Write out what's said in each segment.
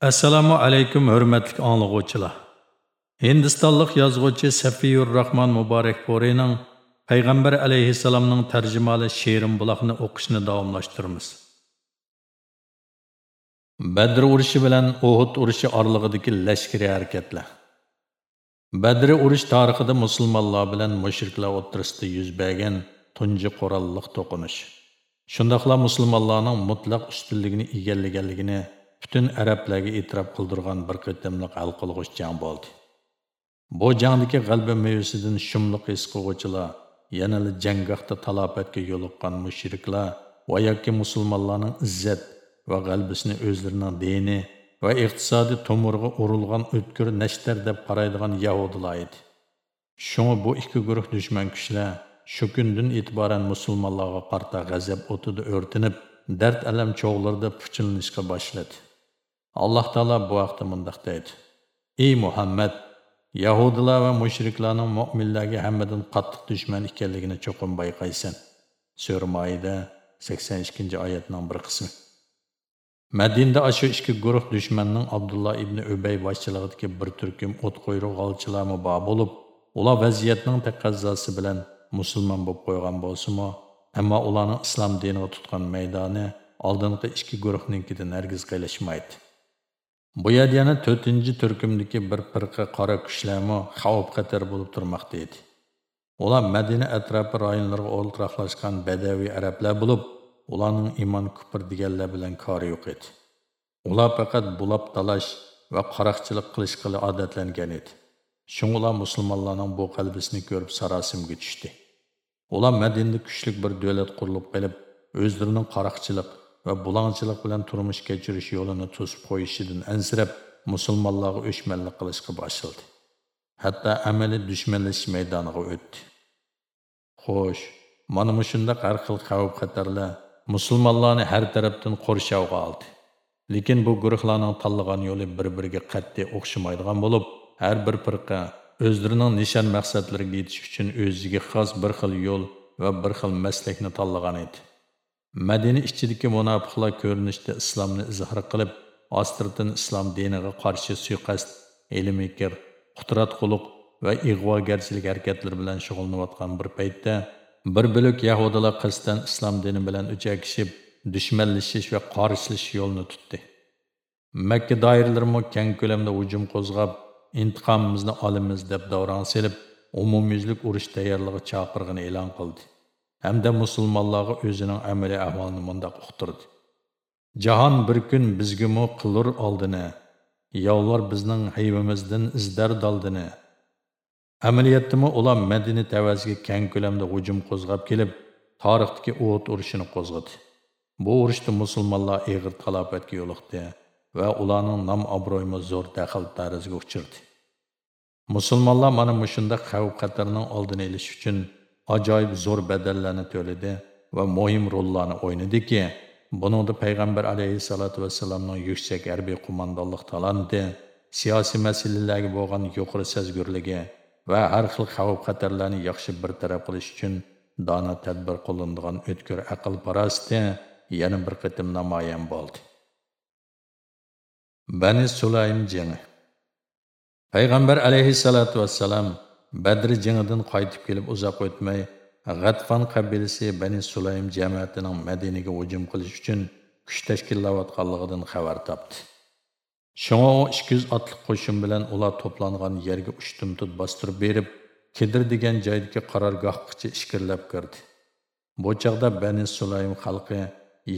Assalomu alaykum hurmatli anglovchilar. Hindistonlik yozuvchi Safiyur Rahman Muborak Porining Payg'ambar alayhissalomning tarjimali She'rim buloqni o'qishni davomlashtiramiz. Badr urushi bilan Uhud urushi oralig'idagi lashkariy harakatlar. Badr urush tarixida musulmonlar bilan mushriklar o'rtasida yuz bergan tunji qurolliq to'qinish. Shundaqla musulmonlarning mutlaq ustunligini egallaganligini butun arablarga e'tirof qildirgan bir qatimliq hal qilg'uch jang bo'ldi. Bu jangniki g'alba mevasidan shumliq his qilg'uvchilar yanali janggohda talofatga yo'liqqan mushriklar va yoki musulmonlarning izzat va g'albisini o'zlarining dini va iqtisodiy to'mirga urilgan o'tkir nashtar deb qaraydigan yahudilar edi. Shunga bu ikki guruh dushman kuchlar shu kundan e'tiboran musulmonlarga qarta g'azab o'tida o'rtinib dard alam cho'g'larida puchilinishga boshladi. Alloh taolo bu vaqtda mundoq deydi ey muhammad yahudilar va mushriklarning mo'minlarga hammadan qattiq dushman ekanligini cho'qin bayqaysan sura maida 82 oyatning bir qismi madinda ashu ikki guruh ибн abdulloh ibn ubay boshchiligidagi bir turkum o't qo'yruq olchilarmi bor bo'lib ular vaziyatning taqozosi bilan musulmon bo'lib qo'ygan bo'lsimi ammo ularning islom diniga tutgan maydoni oldingi ikki guruhnikidan hargiz qilishmaydi Bu yerda yana 4-turkumdagi bir firqa qora kuchlarmi xavf xatar bo'lib turmoqda edi. Ular Madina atrofi rayonlariga o'ltiraqlashgan badaviy arablar bo'lib, ularning iymon kufr deganlar bilan kori yo'q edi. Ular faqat bulab talash va qaroqchilik qilishga odatlangan edi. Shunga musulmonlarning bu qalbisini ko'rib sarosimga tushdi. Ular Madinada kuchli bir davlat qurilib qilib, o'zlarining qaroqchilik va bulangchilik bilan turmush kechirish yo'lini to'sib qo'yishidan ansirab musulmonlarga o'chmanlik qilishga boshladi. Hatto amaliy dushmanlashish maydoniga o'tdi. Xo'sh mana shundaq har xil xavf xatarlar musulmonlarni har tarafdan qo'rshovga oldi. Lekin bu guruhlarning tanlagan yo'li bir biriga qat'iy o'xshamaydigan bo'lib har bir firqa o'zlarining nishon maqsadlariga yetish uchun o'ziga xos bir xil yo'l va bir xil maslakni tanlagan edi. Madina ichidagi munofiqlar ko'rinishda islomni izhor qilib, ostirdan islom diniga qarshi suiqasd, ilmikir, qutratquliq va ig'vogarchilik harakatlari bilan shug'ullanayotgan bir paytda bir bo'lak yahudilar qasddan islom dini bilan uchakishib, dushmanlashish va qarishlash yo'lini tutdi. Makka doiralarimi keng ko'lamda hujum qo'zg'ab, intiqomimizni olamiz deb davron selib, umumyuzlik urush tayyorligi chaqirig'ini e'lon qildi. Hamda musulmonlarga o'zining amali ahvolini mundoq uqtirdi. Jahon bir kun bizgimi qilur oldini yovlar bizning hayvimizdan izdar doldini. Amaliyotdami ular madina tavaziga keng ko'lamda hujum qo'zg'ab kelib tarixdagi o't urushini qo'zg'adi. Bu urushda musulmonlar ig'ir talofatga yo'liqdi va ularning nom obro'yimi zo'r daxl tarizga uchirdi. Musulmonlar mana mushunda xavf xatarning oldini olish uchun ajoyib zo'r badallarni to'ladi va mo'yim rollarni o'ynadiki. Buningda payg'ambar alayhissalotu vassalamning yuksak harbiy qo'mondonlik talanti siyosiy masalalarga bo'lgan yuqori sezgurligi va har xil xavf xatarlarni yaxshi bartaraf qilish uchun dona tadbir qo'llanadigan o'tkir aql parasti yana bir qatim namoyon bo'ldi. Bani sulaym jangi payg'ambar alayhissalotu vassalam Badr jangidan qaytib kelib uzoq o'tmay G'atfan qabilasi Bani Sulaym jamiyatining Madinaga hujum qilish uchun kuch tashkillayotganligidan xabar topdi. Shunga u 200 otliq qo'shin bilan ular to'plangan yerga ushtumtut bostirib berib, Kidir degan joydagi qarorgohgacha ishkirlab kirdi. Bu chaqda Bani Sulaym xalqi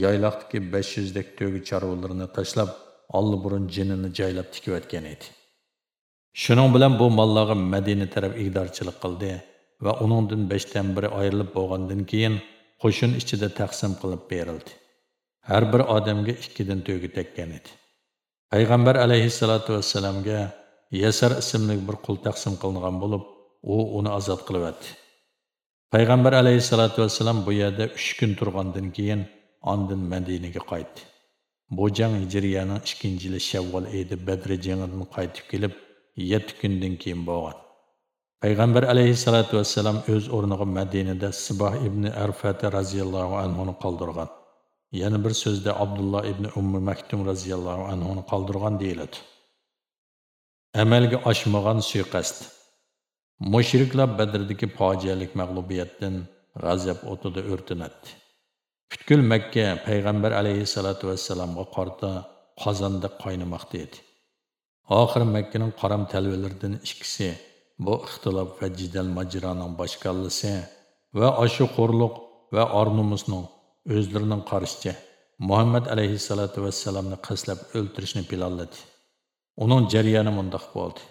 yayloqdagi 500 dek to'gi chorvalarini tashlab, olli jinini joylab tikib o'tgan edi. Shuning bilan bu mollarga Madina taraf igdorchilik qildi va uningdan 5 dan biri ayrilib bo'lgandan keyin qo'shin ichida taqsim qilib berildi. Har bir odamga 2 dan to'gi tekkan edi. Payg'ambar alayhissalatu vassalamga Yasar ismli bir qul taqsim qilingan bo'lib, u uni azod qilib etdi. Payg'ambar alayhissalatu vassalam bu yerda 3 kun turgandan keyin ondan Madinaga qaytdi. Bu jang Hijriyaning 2-yili Shavvol oyida Badr jangidan qaytib kelib, yetti kundan keyin bo'lgan payg'ambar alayhissalotu vassalam o'z o'rniga madinada siboh ibn arfata roziyallohu anhuni qoldirgan. Yana bir so'zda abdulloh ibn ummi maktum roziyallohu anhuni qoldirgan deyiladi. Amalga oshmagan suiqasd. Mushriklar badrdagi fojialik mag'lubiyatdan g'azab o'tida o'rtinadi. Butkul makka payg'ambar alayhissalotu vassalomga qarta qozonda qaynamoqda edi. Oxiri makkaning qaram talvalaridan ikkisi bu ixtilof va jidal majroning boshqallisi va oshu qo'rliq va ornumusning o'zlarining qarashicha muhammad alayhissalotu vassalomni qaslab o'ltirishni planladi. Uning jarayoni mundoq bo'ldi.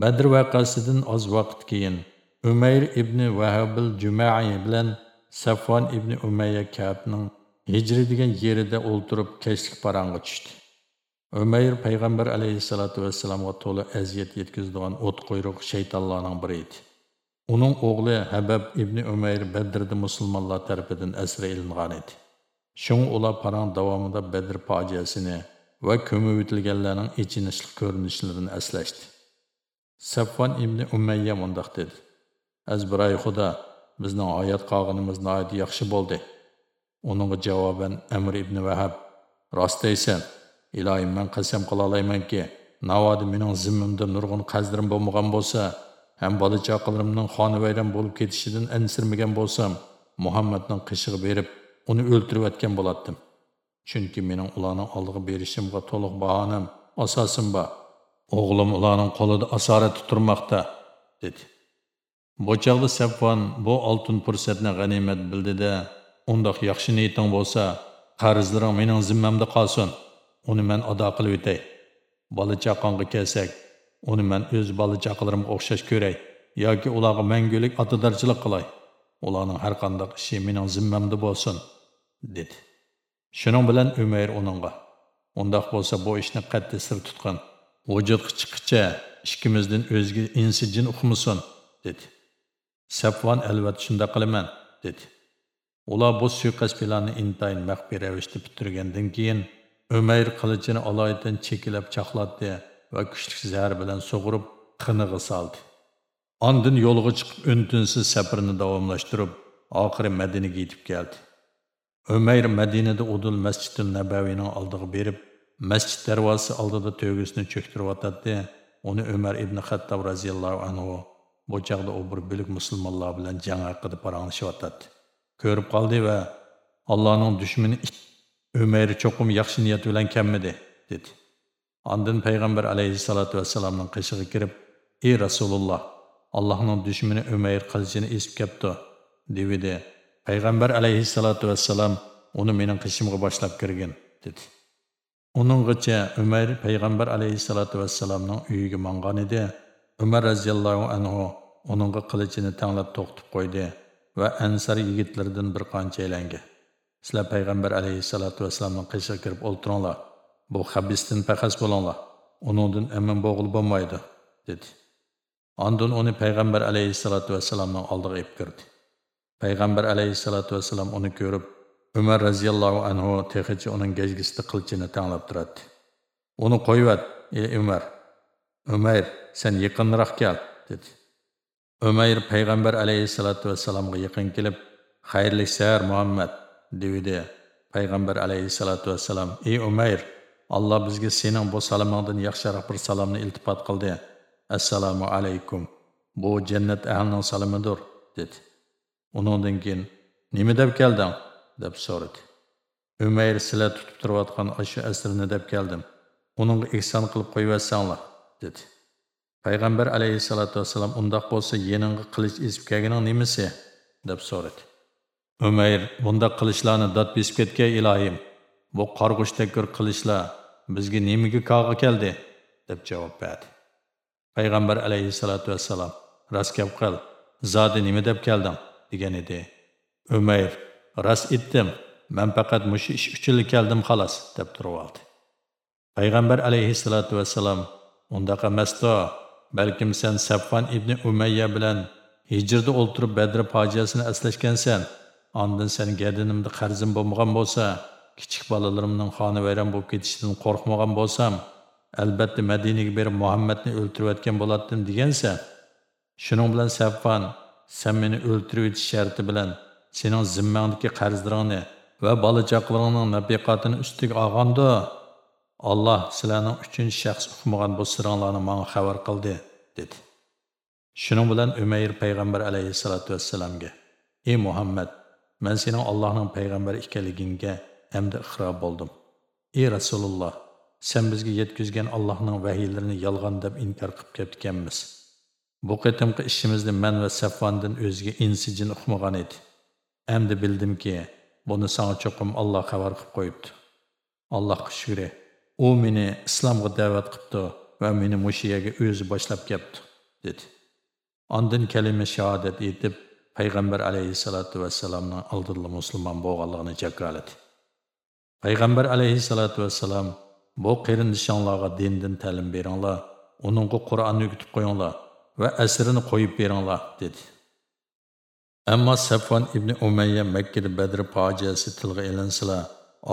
Badr voqeasidan oz vaqt keyin umayr ibn vahabil jumai bilan safvon ibn umayya kabning hijri degan yerida o'ltirib kechlik parangga tushdi. Umayr payg'ambar alayhissalotu vassalomga to'la aziyat yetkazadigan o't quyruq shaytonlarning biri edi. Uning o'g'li habab ibn umayr badrda musulmonlar tarafidan asra ilingan edi. Shun ular parang davomida badr fojiasini va ko'mib o'tilganlarning ichinishli ko'rinishlarini eslashdi safvon ibn umayya mundoq dedi. Azbiray xudo bizning oyat qog'inimiz nihoyat yaxshi bo'ldi. Uningga javoban amr ibn vahab rost deysan ilohim man qasam qila olaymanki navoda mening zimmimda nurg'un qazdirim bo'lmagan bo'lsa ham bola chaqalarimning xonavayron bo'lib ketishidan ansirmagan bo'lsam muhammadning qishig'i berib uni o'ltirayotgan bo'lardim chunki mening ularning oldiga berishimga to'liq bahonam asosim bor. O'g'lim ularning qo'lida asorat turmoqda dedi. Bu chog'da safvon bu oltin fursatni g'animat bildida undoq yaxshi niyating bo'lsa qarzlaring mening zimmamda qolsin. Uni man ado qilib o'tay bola chaqonga kelsak uni man o'z bola chaqalarimga o'xshash ko'ray yoki ularga mangulik otadarchilik qilay. Ularning har qanday ishi mening zimmamda bo'lsin dedi. Shuning bilan umayr uningga undoq bo'lsa bu ishni qat'iy sir tutqin. Vujudga chiqqicha ikkimizdan o'zga insi jin uqmasin dedi. Safvon albatta shunda qilaman dedi. Ular bu suiqasd planni intayin maxfiy ravishda bitirgandan keyin Ömeyr qılıcını alaydan çekilib çaxlatdı və küçlük zəhər bilən soğurub qınığı saldı. Andın yoluğu çıxıb üntünsüz səprini davamlaşdırıb, axırı Mədini giyitib gəldi. Ömeyr Mədinədə Udul Məscidin Nəbəvinin aldığı berib, məscid dərvası aldıda tövgüsünü çöktürüb ataddı, onu Ömər İbni Xəttab raziyallahu anhu, bu çağda o bir bilik müsəlmanlar bilən can haqqıda paranlaşıb ataddı. Görüb qaldı və Allah'ın düşməni umayr cho'qim yaxshi niyat bilan kemmedi, dedi Andın payg'ambar alayhissalotu vesselamın kışığı kirib, "Ey Rasululloh, Allohning dushmani Umayr kılıcını isip kepti" dedi. Payg'ambar alayhissalotu vesselam uni mening qishimga boshlab kirgin dedi. Uninggacha Umayr payg'ambar alayhissalotu vesselamın uyiga mangan edi. Umar raziyallohu anhu onun kılıcını tanglab to'xtib qo'ydi va Ansar yigitlaridan bir qancha elangi. Sizlar payg'ambar alayhissalotu vassalomni qishig'iga kirib o'ltiringlar. bu habisdan paqas bo'linglar. Uningdan amin bo'g'il bo'lmaydi dedi. Ondin uni payg'ambar alayhissalotu vassalamning oldiga ib kirdi. Payg'ambar alayhissalotu vassalom uni ko'rib umar roziyallohu anhu texicha uning gajgisida qilchini tanglab turadi uni qo'yvat ey umar. Umayr sen yaqinroq kel dedi. Umayr payg'ambar alayhissalotu vassalomga yaqin kelib xayrli sar muhammad. Dedi payg'ambar alayhissalotu vassalam ey umayr alloh bizga sening bu salomingdan yaxshiroq bir salomni iltifot qildi assalomu alaykum. Bu jannat ahlining salomidir dedi. Uningdan keyin nima deb kelding? deb so'radi. Umayr sizlar tutib turayotgan shu asrni deb keldim. Uningga ehson qilib qo'yversanglar dedi. Payg'ambar alayhissalotu vassalam undoq bo'lsa yeningga qilich esib kelganing nimasi? deb so'radi. Umayr bunda qilishlarni dod besib ketgan ilohim. Bu qarg'ushtakur qilishlar bizga nimaga kog'i keldi? deb javob berdi. Payg'ambar alayhissalotu vassalom rost gap qil zodi nima deb keldim, degan edi. Umayr ras aytdim men faqat mushu ish uchun keldim xolos deb turib oldi payg'ambar alayhissalotu vassalom undaqa emasdi balkim sen saffon ibn umayya bilan hijrda o'ltirib badr fojiasini eslashgansan ondan sen gadinimda qarzim bo'lmagan bo'lsa kichik bolalarimning xonavayron bo'lib ketishidan qo'rqmagan bo'lsam albatta madinaga berib muhammadni o'ltirayotgan bo'lardim degansa, shuning bilan saffon sen meni o'ltirib o'tish sharti bilan sening zimmangdagi qarzlaringni va bola chaqalaringning nafiqatini ustiga olganda alloh sizlarning uchinchi shaxs uqmagan bu siringlarni menga xabar qildi dedi. Shuning bilan umayr payg'ambar alayhissalotu vassalamga ey muhammad man sening allohning payg'ambari ekanligingga hamda iqror bo'ldim ey rasululloh sen bizga yetkazgan allohning vahiylarini yolg'on deb inkor qilib ketganmiz bu qitimqi ishimizni man va safvondan o'ziga insijin uqmagan edi. Endi bildimki buni sana cho'qim alloh xabar qilib qo'yibdi allohga shukri u meni islomga da'vat qilibdi va meni mushiyaga o'zi boshlab kelibdi dedi. Ondan kalima shahodat etib, payg'ambar alayhissalotu vassalamning oldinda musulmon bo'lganligini jakraladi. Payg'ambar alayhissalotu vassalom bu qarindishinglarga dindan ta'lim beringlar, uningga Qur'onni o'qitib qo'yinglar va asrini qo'yib beringlar dedi. Ammo safvon ibn Umayya Makkada Badr fojiasi tilga ilinsila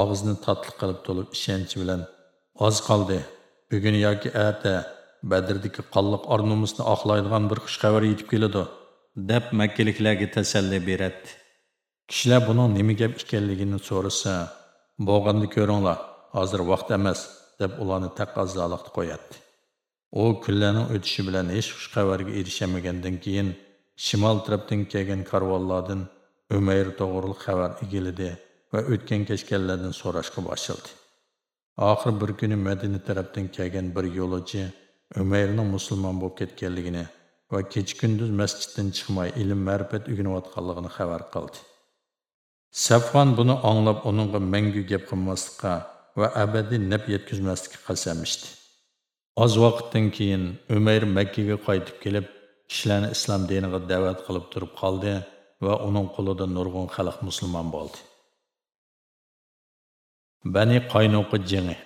og'izni tatli qilib to'lib ishonch bilan oz qoldi. Bugun yoki ata badrdagi qonliq ornumusni oqlaydigan bir xush xabar yetib keladi deb makkaliklarga tasalli beradi. Kishilar buning nima gap ekanligini so'rasa bo'lganni ko'ringlar hozir vaqt emas deb ularni taqozolikda qo'yadi. U kunlarning o'tishi bilan hech xush xabarga erishamagandan keyin shimol tarafdan kelgan karvonlardan umayr to'g'riliq xabar egildi va o'tgan kechganlardan so'rashga boshladi. Oxir bir kuni madina tarafdan kelgan bir yo'lovchi umayrning musulmon bo'lib ketganligini va kecha kunduz masjiddan chiqmay ilm ma'rifat o'rganayotganligini xabar qildi. Safvon buni anglab uningga mangu gap qilmaslikqa va abadiy nab yetkazmaslikka qasam ichdi. Oz vaqtdan keyin Umar Makkaga qaytib kelib, kishilarni islom diniga da'vat qilib turib qoldi va uning qo'lida nurg'un xalq musulmon bo'ldi. Bani Qaynuqa jangi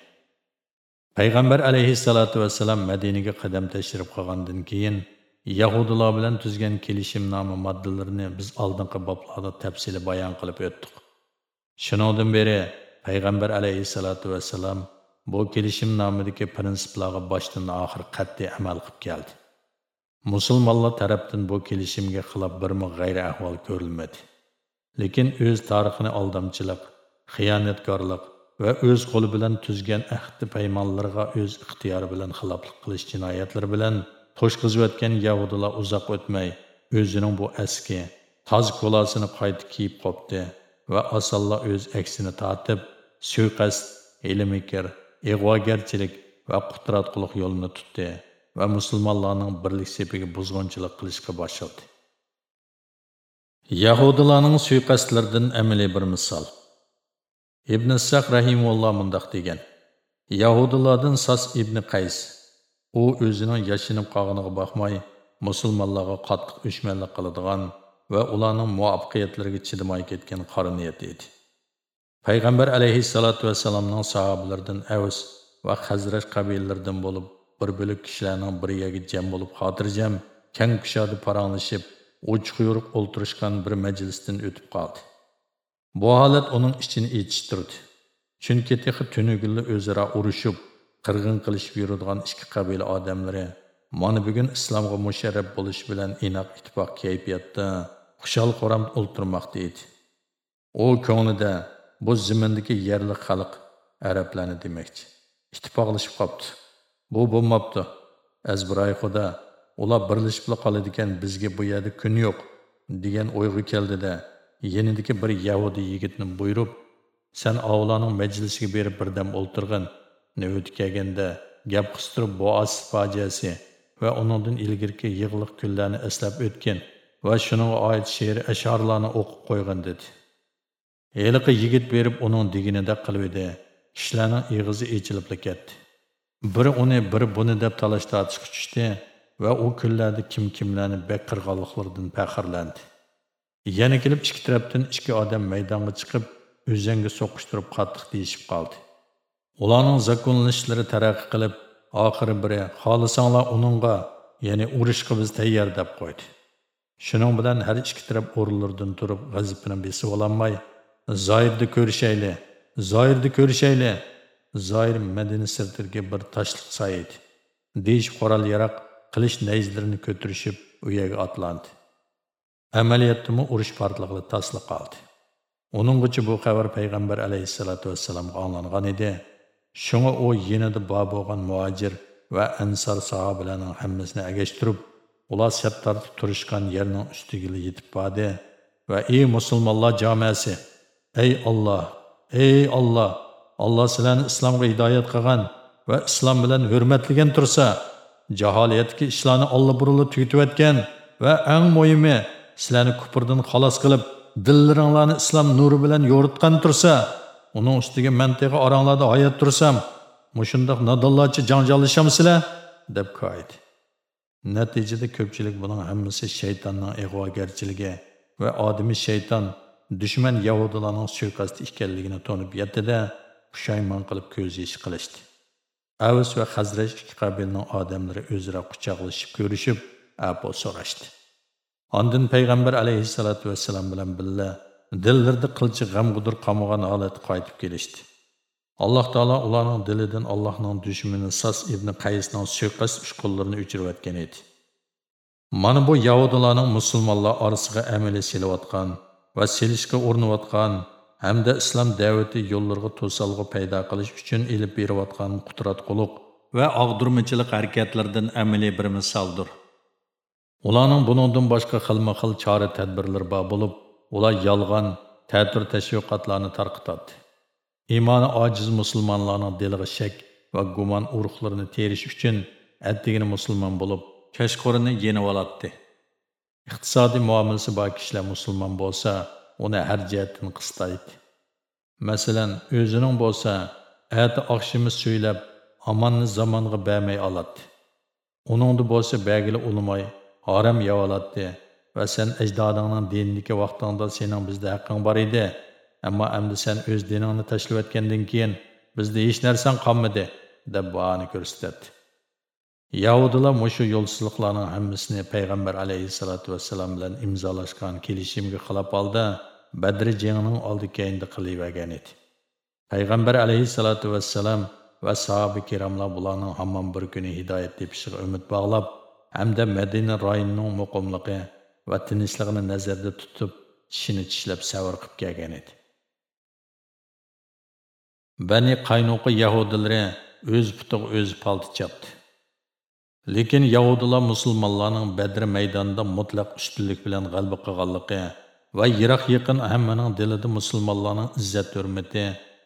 payg'ambar alayhissalotu vassalam madinaga qadam tashrif qilgandan keyin yahudilar bilan tuzgan kelishimnoma moddalarini biz oldingi boblarda tafsili bayon qilib o'tdik. Shuningdan beri payg'ambar alayhissalotu vassalam bu kelishimnomadagi prinsiplarga boshdan oxir qat'iy amal qilib keldi. Musulmonlar tarafdan bu kelishimga xilof birmi g'ayri ahvol ko'rilmadi. Lekin o'z tarixini aldamchilik xiyonatkorlik va o'z qo'li bilan tuzgan ahdi paymonlarga o'z ixtiyori bilan xiloflik qilish jinoyatlari bilan to'shqizayotgan yahudilar uzoq o'tmay o'zining bu eski toz qo'lasini qayta kiyib qopdi va osonla o'z aksini tortib suiqasd ilmikir ig'vogarchilik va qudratquliq yo'lini tutdi va musulmonlarning birlik sepiga buzg'unchilik qilishga boshladi. Yahudilarning suiqasdlaridan amaliy bir misol. Ibn saq rahimulloh mundoq degan. Yahudilardan sas ibn qays u o'zining yashinib qolganiga boqmay musulmonlarga qattiq o'chmanlik qiladigan va ularning muvaffaqiyatlariga chidamay ketgan qora niyat edi payg'ambar alayhissalotu vassalomning sahobalaridan avs va hazrat qabilalaridan bo'lib bir bo'lik kishilarning bir yerga jam bo'lib xotirjam kang kushoda paranglashib uch quyruq o'ltirishgan bir majlisdan o'tib qoldi Bu holat uning ichini echishtirdi. Chunki texi tunugilni o'zaro urushib, qirg'in qilishib yuradigan ikki qabila odamlari mana bugun islomga musharrab bo'lish bilan inoq ittifoq kayfiyatda xushol qoram o'ltirmoqda edi. U ko'nglida bu zimindagi yerli xalq arablarni demakchi. Ittifoqlashib qolibdi Bu bo'lmabdi. Azbiray xudo ular birlashib qoladigan bizga bu yerda kun yo'q degan o'yga keldida yenidagi bir yahudiy yigitni buyurib san ovlaning majlisiga berib birdam o'ltirg'in navbati kelganda gap qistirib boas fojiasi va uningdan ilgirki yig'liq kunlarni eslab o'tgan va shunga oid she'r ashorlarni o'qib qo'ygan dedi. Heliqi yigit berib uning deginida qilib edi. Kishilarning ig'izi echilib ketdi. Biri uni biri buni deb talash tortishga tushdi va u kunlarda kim kimlarni bek qirg'anliqlaridan faxrlandi. Yana kelib ikki tarafdan ikki odam maydonga chiqib, o'zanga so'qishtirib qattiq deyishib qoldi. Ularning zakonlanishlari taraqqiy qilib, oxiri biri xohlasanglar uningga, ya'ni urushga biz tayyor deb qo'ydi. Shuning bilan har ikki taraf o'rinlaridan turib g'azibini besib ololmay, Zoirni ko'rishayli, Zoirni ko'rishayli. Zoir Madina sirtiga bir tashliq sayid. Deyish qoral yaroq qilish nayzlarini ko'tirishib, u yerga otlandi. amaliyotdimi urush portlig'i tasliq qoldi uningcha bu xabar payg'ambar alayhissalatu vassalomga olingan edi. Шуңа о енеді ба болған муаджир ва ансар sahobalarning hammasini agashtirib, ular sap tortib turishgan yerning ustiga yetib bordi. Va ey musulmonlar jamoasi, ey Alloh, ey Alloh, Alloh sizlarni islomga hidoyat qilgan va islom bilan hurmatlagan tursa, jaholiyatga ishlarni Alloh buruli tugatib o'tgan va eng muhimi sizlarni kufrdan xalos qilib dillaringlarni islom nuri bilan yo'ritgan tursa uning ustiga mantiqa oranglarda hayot tursam mushundoq nodonlarcha janjallashamisizlar deb koydi. Natijada ko'pchilik buning hammasi shaytonning ig'vogarchiligi va odimiy shayton dushman yahudilarning suiqasdi ekanligini to'nib yetdida pushaymon qilib ko'z yesh qilishdi. Avs va hazraj ikki qabilning odamlari o'zaro quchoqlashib ko'rishib apo so'rashdi. Ondan payg'ambar alayhissalotu vassalam bilan billa dillarida qilchi g'amg'udur qamagan holatga qaytib kelishdi. Alloh taolo ularning dilidan Allohning dushmani Sas ibn Qaysning suiqasd uchqunlarini o'chirayotgan edi. Mana bu yahudilarning musulmonlar orasiga amaliy silayotgan va silishga urinayotgan hamda islom da'vati yo'llariga to'salg'i paydo qilish uchun ilib berayotgan qudratquluq va og'dirmachilik harakatlaridan amaliy bir misoldir. Ularning buningdan boshqa xilma-xil chora tadbirlar bor bo'lib, ular yalğan tətir təşviqatlarını tarqıtadı. İmanı aciz musulmanların dilig'i şək və guman uruqlarını teriş üçün əddigini musulman olub, kəşqorunu yenib alatdı. İqtisadi muamilisi bar kişilər musulman bolsa, onu hər cəhətdən qıstaydı. Məsələn, özünün bolsa, əti axşımı söyləb, amanını zamanğa bərmək aladı. Onun da bolsa bəgili olmay, haram yavalatdı. Va sen ajdodingning dinidagi vaqtingda sening bizda haqqing bor edi. Ammo endi sen o'z diningni tashlab o'tgandan keyin bizda hech narsang qolmadi deb bahona ko'rsatdi. Yahudilar mushu yo'lsizliklarning hammasini payg'ambar alayhissalotu vassalam bilan imzolashgan kelishimga xilof holda badri jangining oldi keyinda qilavergan edi. Payg'ambar alayhissalotu vassalam va sahoba kiromlar bularning hammom bir kuni hidoyat tepishiga umid bog'lab hamda Madina rayonining muqimligi va tinchligini nazarda tutib, tishini tishlab savr qilib kelgan edi. Bani Qaynuqa yahudilari o'z puti o'zi palti chapdi. Lekin yahudilar musulmonlarning Badr maydonida mutlaq ustunlik bilan g'alaba qilganligi va yiroq yaqin hammaning dilida musulmonlarning izzat hurmati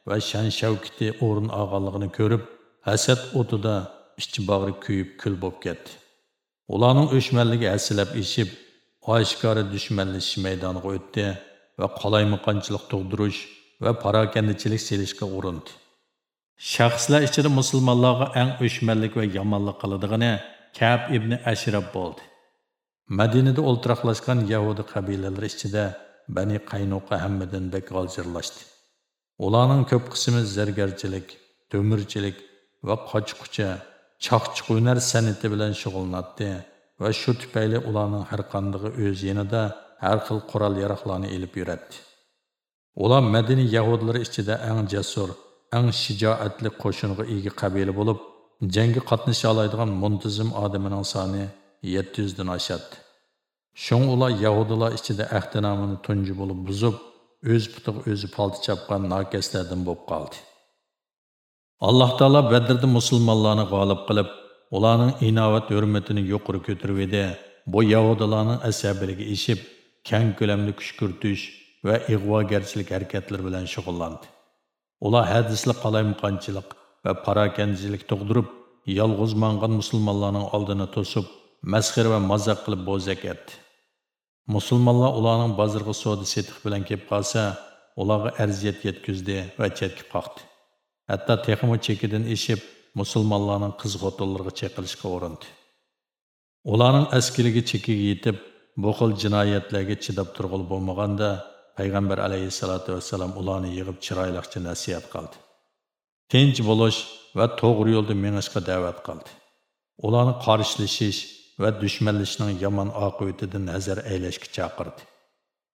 va shan shavkiti o'rin olganligini ko'rib, hasad o'tida ichi bag'ri kuyib kul bo'lib ketdi. Ularning o'shmanligi asilab eshib, oshkora dushmanlashish maydoniga o'tdi va qalaymaqonchilik tug'dirish va parokandachilik selishga urindi. Shaxslar ichida musulmonlarga eng o'shmanlik va yomonlik qiladigani Kab ibn Ashrab bo'ldi. Madinada o'ltiraqlashgan yahudi qabilalari ichida Bani Qaynuqa hammadan bak g'oljirlashdi Ularning ko'p qismi zargarchilik, to'mirchilik va qochqucha chaqchiq hunar san'ati bilan shug'ullanadi va shu tufayli ularning har qandig'i o'z yanida har xil qurol yaroqlarni ilib yuradi ular madina yahudlar ichida eng jasur eng shijoatli qo'shinga ega qabila bo'lib jangga qatnasha oladigan muntizim odamining soni yetti yuzdan oshadi. Shung ular yahudilar ichida ahdinomini tunji bo'lib buzib o'z putiga o'zi palti chapgan nokaslardan bo'lib qoldi. Alloh taolo badrda musulmonlarni g'olib qilib ularning inovat hurmatini yuqori ko'tarib edi. Bu yahudilarning asabiligi ishib kang ko'lamli kuch kiritish va ig'vogarchilik harakatlari bilan shug'ullandi. Ular hadisli qalaymaqonchilik va parokandachilik tug'dirib yolg'iz mangan musulmonlarning oldini to'sib masxir va mazoq qilib bo'zak etdi. Musulmonlar ularning bozorga savdo setiq bilan kelib qolsa ularga arziyat yetkazdi va chetkib qoqdi. Hatto texmo chekidan eshib musulmonlarning qiz xotinlarga chaqilishga urindi ularning askiligi chekiga yetib bu xil jinoyatlarga chidab turg'ul bo'lmaganda payg'ambar alayhissalotu vassalam ularni yig'ib chiroyliqcha nasihat qildi. Tinch bo'lish va to'g'ri yo'lda mengishga da'vat qildi. Ularni qarshilashish va dushmanlashning yomon oqibatidan nazar aylashga chaqirdi.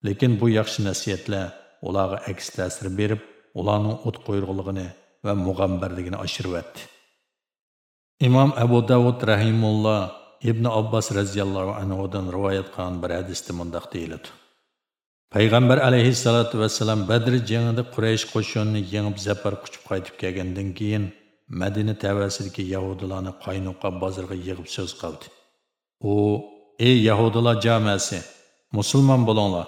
Lekin bu yaxshi nasihatlar ularga aks ta'sir berib ularning o't qo'yrug'ligini va mug'ambarligini oshiryapti imom abu davud rahimulloh ibn abbos roziyallohu anhudan rivoyat qilgan bir hadisda mundoq deyiladi. Payg'ambar alayhissalotu vassalam badr jangida quraysh qo'shinini yengib zafar quchib qaytib kelgandan keyin madina tavasidagi yahudilarni qaynoqqa bozorga yig'ib so'z qildi. U ey yahudilar jamasi musulmon bo'linglar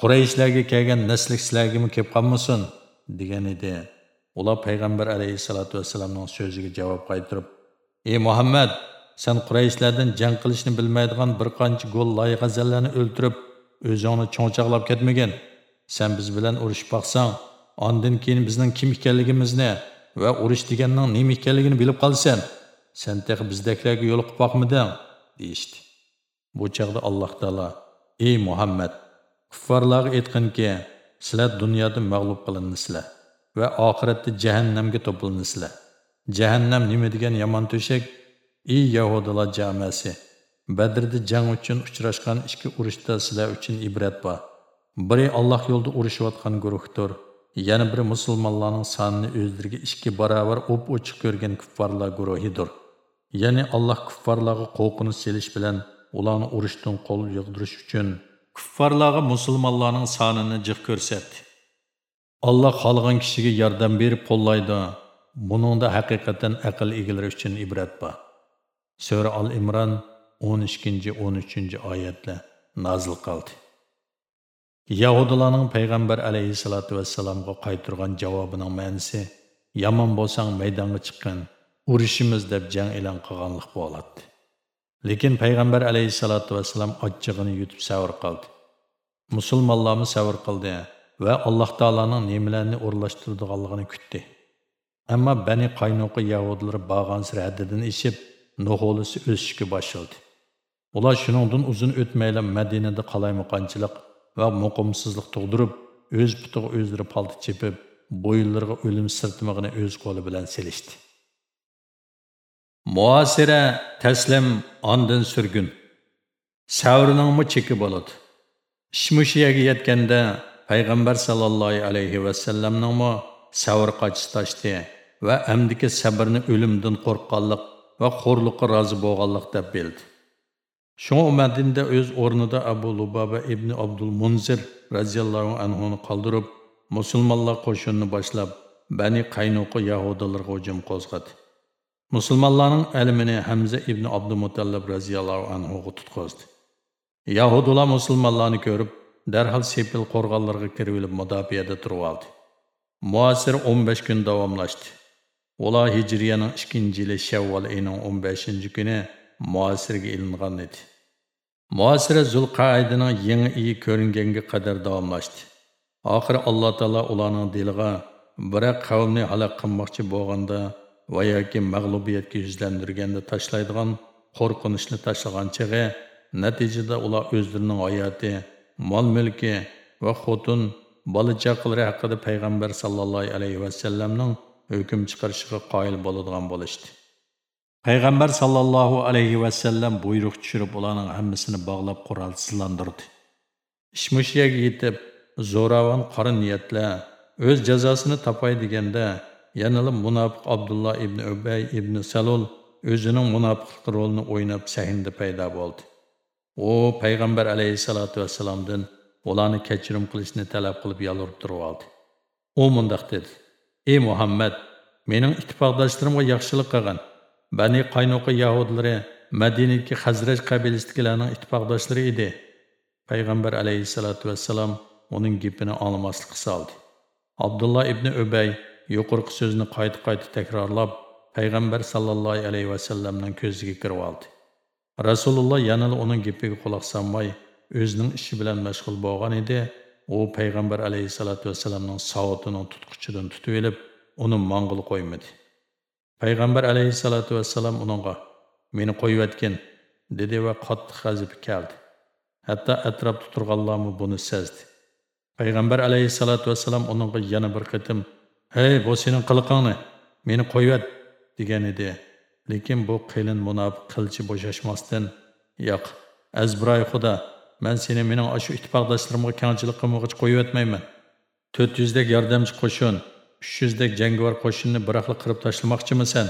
qurayishlarga kelgan naslik sizlargami kelib qolmasin? degan edi. Ular payg'ambar alayhissalotu vassalamning so'ziga javob qaytirib ey muhammad sen qurayishlardan jang qilishni bilmaydigan bir qancha go'l loyig'azallarni o'ltirib o'zingni cho'nchaqlab ketmagin. Sen biz bilan urushib boqsang ondan keyin bizning kim ekanligimizni va urush deganning nima ekanligini bilib qolsan sen tex bizdaklarga yo'liqib boqmiding deyishdi. Bu chog'da alloh taolo ey muhammad kuffarlarga aytqinki sizlar dunyoda mag'lub qilinsizlar va oxiratda jahannamga to'pilinsizlar jahannam nima degan yomon to'shak? Ey yahudilar jamasi badrda jang uchun uchrashgan ikki urushda sizlar uchun ibrat bor. Biri alloh yo'lida urushayotgan guruhdir. Yana biri musulmonlarning sonini o'zlariga ikki barobar o'p ochiq ko'rgan kuffarlar guruhidir. Ya'ni alloh kuffarlarga qo'rqinch selish bilan ularni urushdan qo'l yig'dirish uchun kuffarlarga musulmonlarning sonini jiq ko'rsatdi. Alloh xohlagan kishiga yordam berib qo'llaydi. Buningda haqiqatan aql egalari uchun ibrat bor. Sura al imron 12-13 oyatlar nozil qildi. Yahudilarning payg'ambar alayhissalotu vassalomga qaytirgan javobining ma'nosi yomon bo'lsang maydonga chiqqin urushimiz deb jang e'lon qilganlik bo'ladi lekin payg'ambar alayhissalotu vassalam ochchig'ini yutib savr qildi. Musulmonlarni savr qildi va alloh taoloning ne'malarni o'rlashtiradiganligini kutdi. Ammo bani qaynoqi yahudlari borgan sir haddidan eshib nuholisi o'sishga boshladi. Ular shuningdan қалай o'tmayla ва qalaymaqonchilik va muqimsizlik tug'dirib o'z putiga o'zlari palta chepib bo'yinlariga o'lim sirtmig'ini o'z qo'li bilan selishdi muasira taslim ondan surgun. Savriningmi cheki bo'ladi ishmushiyaga yetganda payg'ambar sallallohu alayhi vasallamningmi savr səvr qaçışdaşdı və əmdiki səbirni ölümdən qorqqanlıq və xorluqqa razı boğanlıq dəb bildi. Şuna o mədində öz ornida Əbu Lubaba İbni Abdülmunzir rəziyallahu anhunu qaldırıb, musulmanlar qoşununu başlab, Bəni Qaynuqu Yahudalarına hücum qozğadı. Müslümanların əlimini Həmzə İbni Abdülmutallab rəziyallahu anhuğu tutqozdu. Yahudular müsəlmanları görüb, dərhal sepil qorğanlarına kirib müdafiədə durub aldı. Muasir 15 kun davomlashdi. Ular hijriyaning 2-yili shavvol oyining 15 kuni muasirga ilingan edi. Muasira Zulqa'idning yangi iyi ko'ringanga qadar davomlashdi. Oxiri alloh taolo ularning diliga bir qavmni halaq qilmoqchi bo'lganda va yoki mag'lubiyatga yuzlandirganda tashlaydigan qo'rqinchni tashlagan chig'i natijada ular o'zlarining hayoti mol mulki va xotin bola chaqalari haqida payg'ambar sallallohu alayhi vasallamning hukm chiqarishiga qoyil bo'ladigan bo'lishdi. Payg'ambar sallallohu alayhi vasallam buyruq tushirib ularning hammasini bog'lab qurolsizlantirdi ishmushiyaga yetib zo'ravon qora niyatlar o'z jazosini topay deganda yanala munofiq abdulloh ibn ubay ibn salul o'zining munofiqlik rolini o'ynab sahnda paydo bo'ldi. U payg'ambar alayhissalotu vassalomdan ularni kechirim qilishni talab qilib yolurib turib oldi. U mundoq dedi. Ey muhammad mening ittifoqdoshlarimga yaxshilik qilgin. Bani qaynoqa yahudlari madinadagi hazrat qabilasidagilarning ittifoqdoshlari edi. Payg'ambar alayhissalotu vassalom uning gapini olmaslikqa soldi. Abdulloh ibn ubay yuqorqi so'zni qayta qayta takrorlab payg'ambar sallallohu alayhi vasallamning ko'ziga kirib oldi. Rasululloh yanada uning gapiga quloq solmay özünün işi bilen məşğul boğan idi. O Peygamber aleyhissalatü vesselam'ın sağıtının tutqichidan tutib olib uni mong'ul qo'ymadi payg'ambar alayhissalotu vassalam uningga meni qo'yayotgin dedi ve katlı g'azabi geldi. Hatta atrofda tuturgallamı bunu sezdi Peygamber aleyhissalatü vesselam onunla yana bir kıtım hey bu senin kılıkanı, meni qo'yat degan idi. lekin bu qilin munofiq qilchi bo'shashmasdan yo'q azbiroy xudo man seni mening shu ittifoqdoshlarimga kangchilik qilmog'ich qo'yayotmayman to'rt yuzdek yordamchi qo'shin uch yuzdek jangovar qo'shinni biroqli qirib tashlamoqchimisan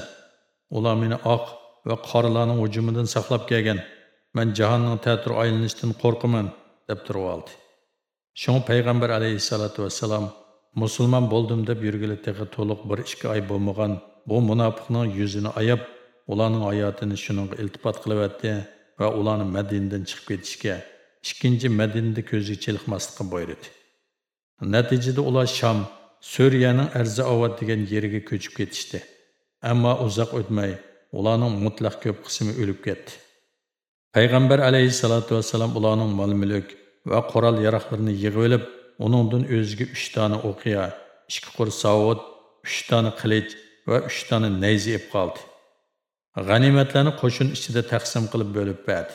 ular meni oq va qorilarning hujumidan saqlab kelgan man jahonning ta'tir aylanishidan qo'rqaman deb turib oldi Шуң payg'ambar alayhissalatu vassalam musulmon bo'ldim deb yurgili tehi to'liq bir ikki oy bo'lmagan bu munofiqning yuzini ayab ularning hayotini shuningga iltifot qilyapti va ularni madinadan chiqib ketishga ikkinchi madinni ko'ziga chiliqmaslikqa buyurdi natijada ular sham suriyaning arzi ovat degan yeriga ko'chib ketishdi. Ammo uzoq o'tmay ularning mutlaq ko'p qismi o'lib ketdi. Payg'ambar alayhissalotu vassalam ularning mol mulk va qurol yaroqlarini yig'ib olib uningdan o'ziga uch dona o'qiya ikki qur savut uch dona qilich va uch dona nayza ib qoldi. G'animatlarni qo'shin ichida taqsim qilib bo'lib berdi.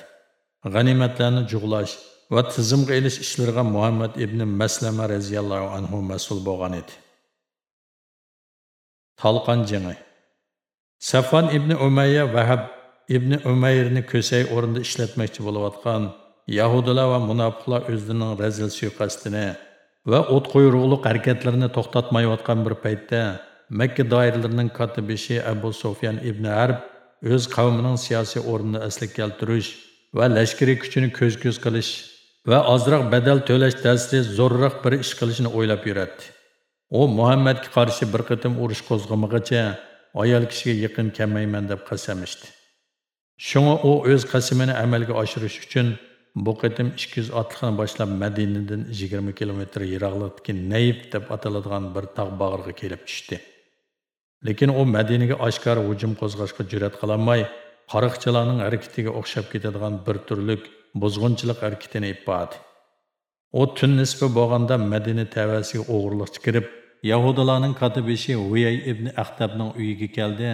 G'animatlarni jug'lash va tizimga ilish ishlariga muhammad ibn maslama roziyallohu anhu mas'ul bo'lgan edi. Talqon jangi. Safon ibn umayya vahab ibn umayrni ko'say o'rinda ishlatmoqchi bo'layotgan yahudilar va munofiqlar o'zlarining razil suiqasdini va o't quyruqliq harakatlarini to'xtatmayotgan bir paytda makka doiralarining kotibishi abu sufyan ibn arb o'z qavmining siyosiy o'rnini asli keltirish va lashkariy kuchini ko'z ko'z qilish va ozroq badal to'lash ta'siri zo'rroq bir ish qilishni o'ylab yuradi u muhammadga qarshi bir qitim urush qo'zg'amagacha ayol kishiga yaqin kelmayman deb qasam ichdi shunga u o'z qasamini amalga oshirish uchun bu qitim 200 otliqni boshlab madinadan 20 kilometr yiroqlikdagi nayib deb ataladigan bir tog' bag'riga kelib tushdi. Lekin u madinaga oshkora hujum qo'zg'ashga jur'at qilolmay qaroqchilarning harakatiga o'xshab ketadigan bir turlik buzg'unchilik harakatini ibbadi u tun nisbi bo'lganda madina tavasiga o'g'irliqchi kirib yahudilarning kotibishi huyay ibn Axtabning uyiga keldi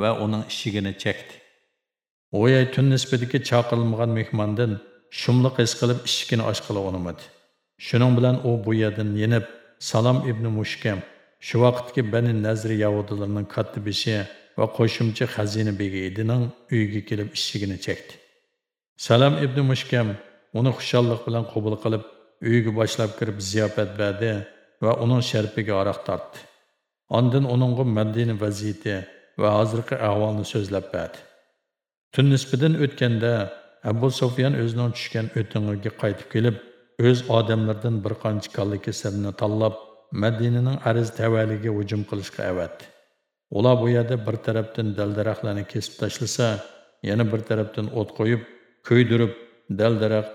va uning eshigini chekdi huyay tun nisbidagi chaqirilmagan mehmondan shumliq his qilib eshigini ochqili unimadi shuning bilan u bu yerdan yenib salom ibn mushkam shu vaqtdagi bani nazri yahudilarining kotibishi va qo'shimcha xazina begidining uyiga kelib eshigini chekdi. Salam ibn mushkam uni xushallik bilan qabul qilib uyiga boshlab kirib ziyofat berdi va uning sharpiga aroq tortdi. Ondin uningga madina vaziyati va hozirgi ahvolni so'zlab berdi. Tun nisbidan o'tganda abu sufyan o'zining tushgan o'tingiga qaytib kelib o'z odamlaridan bir qancha kalla kasabni tanlab madinaning arz tavaliga hujum qilishga avatdi. Ular bu yerda bir tarafdan daldaraxlarni kesib tashlasa yana bir tarafdan o't qo'yib kuydirib daldarax